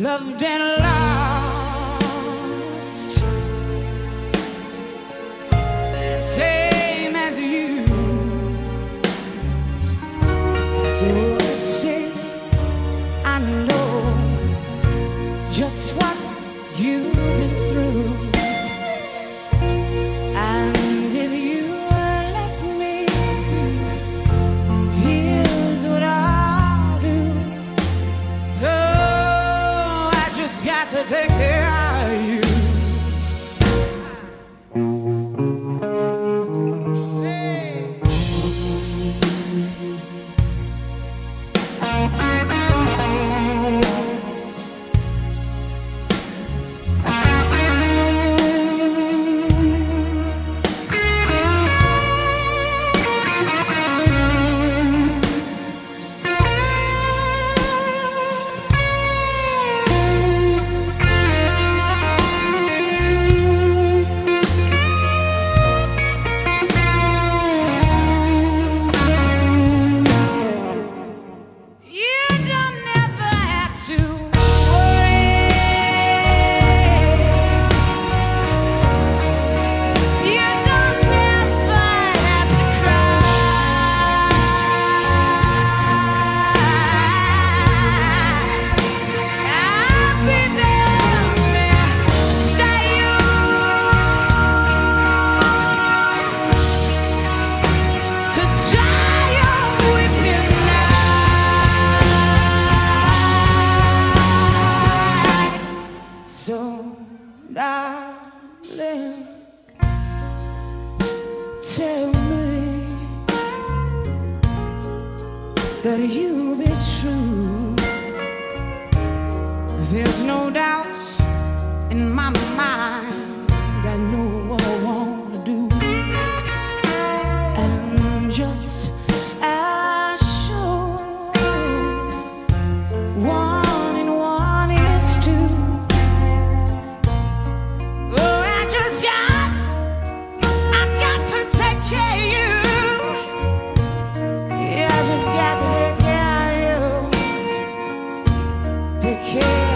Loved and lost. tell me that you'll be true. There's no doubt. care.